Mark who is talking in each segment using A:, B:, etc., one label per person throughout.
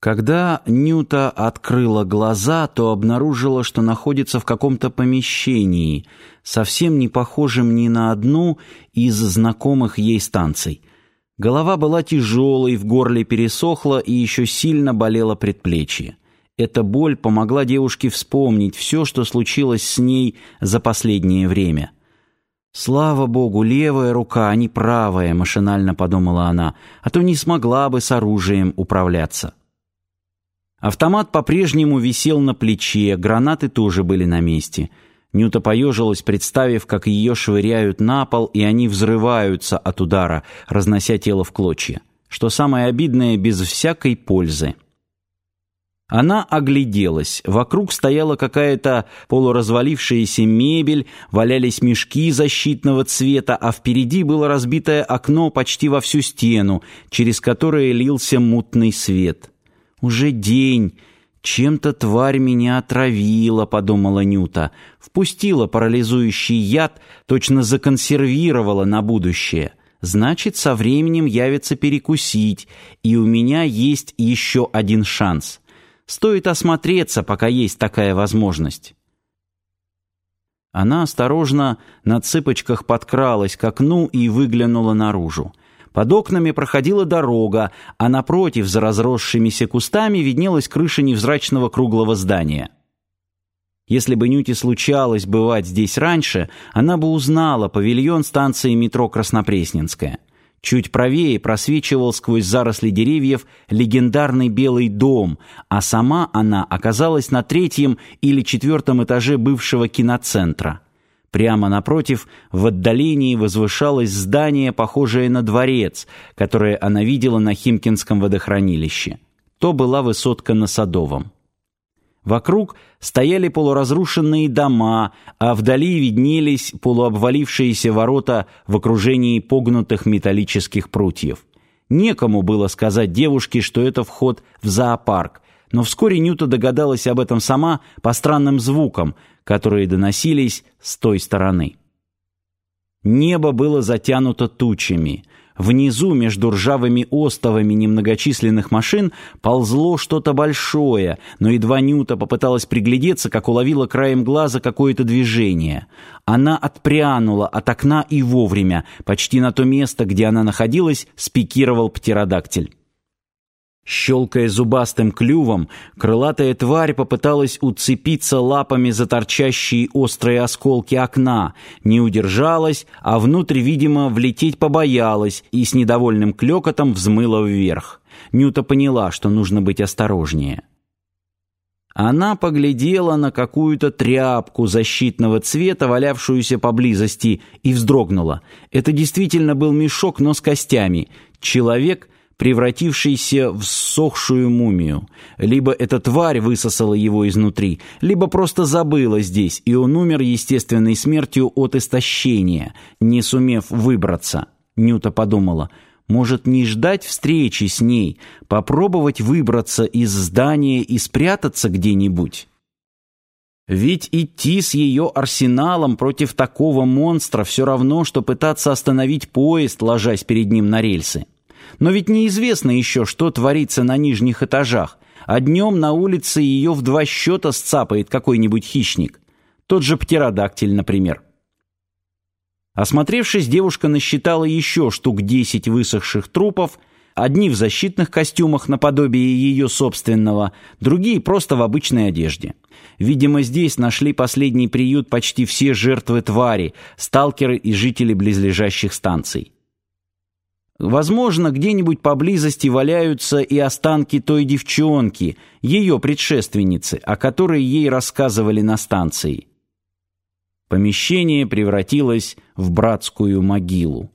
A: Когда Нюта открыла глаза, то обнаружила, что находится в каком-то помещении, совсем не похожем ни на одну из знакомых ей станций. Голова была тяжелой, в горле пересохла и еще сильно болело предплечье. Эта боль помогла девушке вспомнить все, что случилось с ней за последнее время. «Слава богу, левая рука, а не правая», — машинально подумала она, «а то не смогла бы с оружием управляться». Автомат по-прежнему висел на плече, гранаты тоже были на месте. Нюта поежилась, представив, как ее швыряют на пол, и они взрываются от удара, разнося тело в клочья. Что самое обидное, без всякой пользы. Она огляделась. Вокруг стояла какая-то полуразвалившаяся мебель, валялись мешки защитного цвета, а впереди было разбитое окно почти во всю стену, через которое лился мутный свет. «Уже день. Чем-то тварь меня отравила», — подумала Нюта. «Впустила парализующий яд, точно законсервировала на будущее. Значит, со временем явится перекусить, и у меня есть еще один шанс. Стоит осмотреться, пока есть такая возможность». Она осторожно на цыпочках подкралась к окну и выглянула наружу. Под окнами проходила дорога, а напротив, за разросшимися кустами, виднелась крыша невзрачного круглого здания. Если бы Нюте случалось бывать здесь раньше, она бы узнала павильон станции метро Краснопресненская. Чуть правее просвечивал сквозь заросли деревьев легендарный Белый дом, а сама она оказалась на третьем или четвертом этаже бывшего киноцентра. Прямо напротив, в отдалении возвышалось здание, похожее на дворец, которое она видела на Химкинском водохранилище. То была высотка на Садовом. Вокруг стояли полуразрушенные дома, а вдали виднелись полуобвалившиеся ворота в окружении погнутых металлических прутьев. Некому было сказать девушке, что это вход в зоопарк, но вскоре Нюта догадалась об этом сама по странным звукам, которые доносились с той стороны. Небо было затянуто тучами. Внизу, между ржавыми остовами немногочисленных машин, ползло что-то большое, но едва Нюта попыталась приглядеться, как уловила краем глаза какое-то движение. Она отпрянула от окна и вовремя, почти на то место, где она находилась, спикировал птеродактиль. Щелкая зубастым клювом, крылатая тварь попыталась уцепиться лапами за торчащие острые осколки окна, не удержалась, а внутрь, видимо, влететь побоялась и с недовольным клёкотом взмыла вверх. Нюта поняла, что нужно быть осторожнее. Она поглядела на какую-то тряпку защитного цвета, валявшуюся поблизости, и вздрогнула. Это действительно был мешок, но с костями. Человек — превратившийся в сохшую мумию. Либо эта тварь высосала его изнутри, либо просто забыла здесь, и он умер естественной смертью от истощения, не сумев выбраться. Нюта подумала, может не ждать встречи с ней, попробовать выбраться из здания и спрятаться где-нибудь. Ведь идти с ее арсеналом против такого монстра все равно, что пытаться остановить поезд, ложась перед ним на рельсы. Но ведь неизвестно еще, что творится на нижних этажах, а днем на улице ее в два счета сцапает какой-нибудь хищник. Тот же птеродактиль, например. Осмотревшись, девушка насчитала еще штук десять высохших трупов, одни в защитных костюмах наподобие ее собственного, другие просто в обычной одежде. Видимо, здесь нашли последний приют почти все жертвы твари, сталкеры и жители близлежащих станций. Возможно, где-нибудь поблизости валяются и останки той девчонки, ее предшественницы, о которой ей рассказывали на станции. Помещение превратилось в братскую могилу.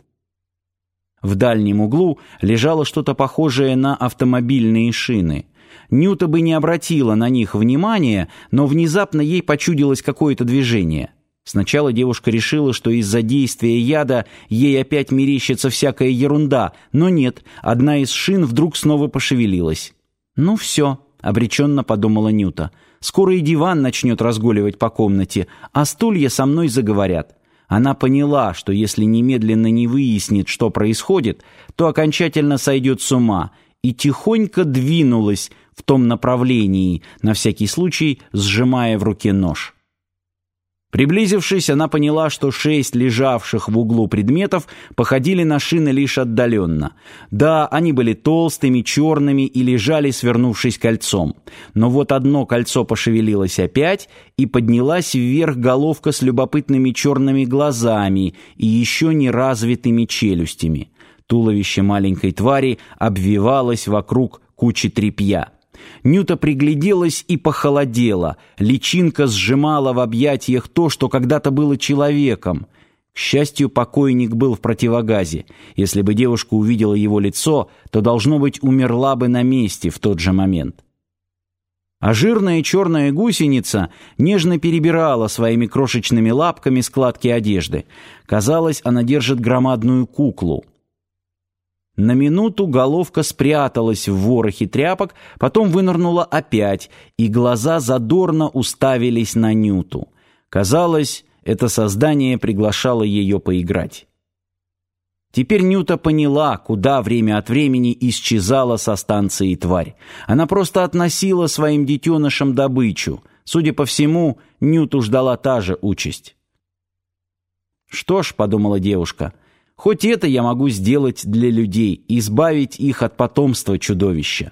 A: В дальнем углу лежало что-то похожее на автомобильные шины. Нюта бы не обратила на них внимания, но внезапно ей почудилось какое-то движение — Сначала девушка решила, что из-за действия яда ей опять мерещится всякая ерунда, но нет, одна из шин вдруг снова пошевелилась. «Ну все», — обреченно подумала Нюта, — «скоро и диван начнет разгуливать по комнате, а стулья со мной заговорят». Она поняла, что если немедленно не выяснит, что происходит, то окончательно сойдет с ума, и тихонько двинулась, в том направлении, на всякий случай сжимая в руке нож. Приблизившись, она поняла, что шесть лежавших в углу предметов походили на шины лишь отдаленно. Да, они были толстыми, черными и лежали, свернувшись кольцом. Но вот одно кольцо пошевелилось опять, и поднялась вверх головка с любопытными черными глазами и еще не развитыми челюстями. Туловище маленькой твари обвивалось вокруг кучи тряпья. Нюта пригляделась и похолодела. Личинка сжимала в объятиях то, что когда-то было человеком. К счастью, покойник был в противогазе. Если бы девушка увидела его лицо, то, должно быть, умерла бы на месте в тот же момент. А жирная черная гусеница нежно перебирала своими крошечными лапками складки одежды. Казалось, она держит громадную куклу. На минуту головка спряталась в ворохе тряпок, потом вынырнула опять, и глаза задорно уставились на Нюту. Казалось, это создание приглашало ее поиграть. Теперь Нюта поняла, куда время от времени исчезала со станции тварь. Она просто относила своим детенышам добычу. Судя по всему, Нюту ждала та же участь. «Что ж», — подумала девушка, — Хоть это я могу сделать для людей, избавить их от потомства чудовища.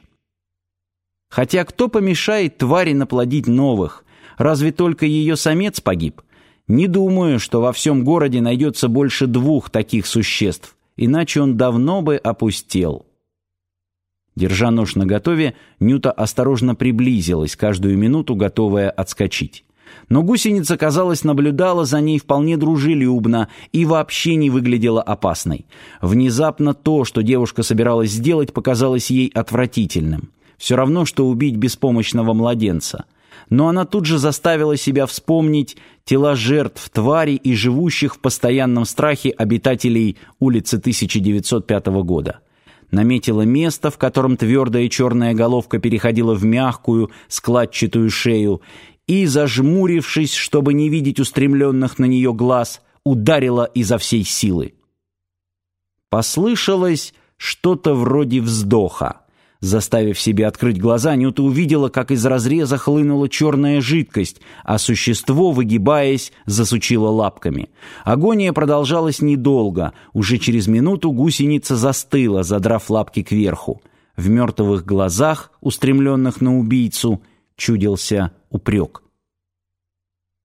A: Хотя кто помешает твари наплодить новых? Разве только ее самец погиб? Не думаю, что во всем городе найдется больше двух таких существ, иначе он давно бы опустел. Держа нож наготове, Нюта осторожно приблизилась, каждую минуту готовая отскочить. Но гусеница, казалось, наблюдала за ней вполне дружелюбно и вообще не выглядела опасной. Внезапно то, что девушка собиралась сделать, показалось ей отвратительным. Все равно, что убить беспомощного младенца. Но она тут же заставила себя вспомнить тела жертв твари и живущих в постоянном страхе обитателей улицы 1905 года наметила место, в котором твердая черная головка переходила в мягкую, складчатую шею, и, зажмурившись, чтобы не видеть устремленных на нее глаз, ударила изо всей силы. Послышалось что-то вроде вздоха. Заставив себе открыть глаза, Нюта увидела, как из разреза хлынула черная жидкость, а существо, выгибаясь, засучило лапками. Агония продолжалась недолго. Уже через минуту гусеница застыла, задрав лапки кверху. В мертвых глазах, устремленных на убийцу, чудился упрек.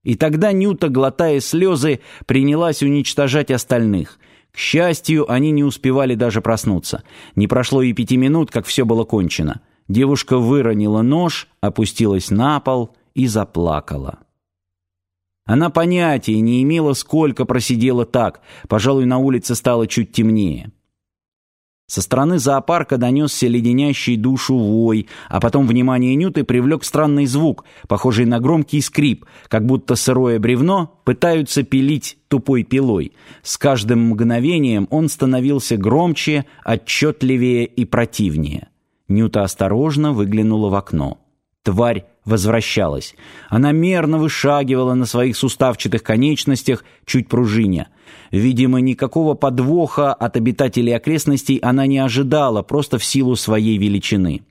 A: И тогда Нюта, глотая слезы, принялась уничтожать остальных. К счастью, они не успевали даже проснуться. Не прошло и пяти минут, как все было кончено. Девушка выронила нож, опустилась на пол и заплакала. Она понятия не имела, сколько просидела так. Пожалуй, на улице стало чуть темнее. Со стороны зоопарка донесся леденящий душу вой, а потом внимание Нюты привлек странный звук, похожий на громкий скрип, как будто сырое бревно пытаются пилить тупой пилой. С каждым мгновением он становился громче, отчетливее и противнее. Нюта осторожно выглянула в окно. Тварь возвращалась. Она мерно вышагивала на своих суставчатых конечностях, чуть пружиня. Видимо, никакого подвоха от обитателей окрестностей она не ожидала, просто в силу своей величины.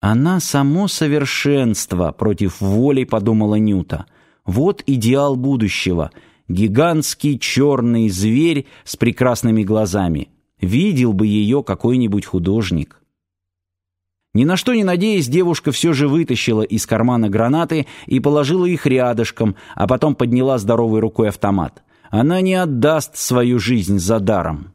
A: «Она само совершенство», — против воли подумала Нюта. «Вот идеал будущего. Гигантский черный зверь с прекрасными глазами. Видел бы ее какой-нибудь художник». Ни на что не надеясь, девушка все же вытащила из кармана гранаты и положила их рядышком, а потом подняла здоровой рукой автомат. Она не отдаст свою жизнь за даром.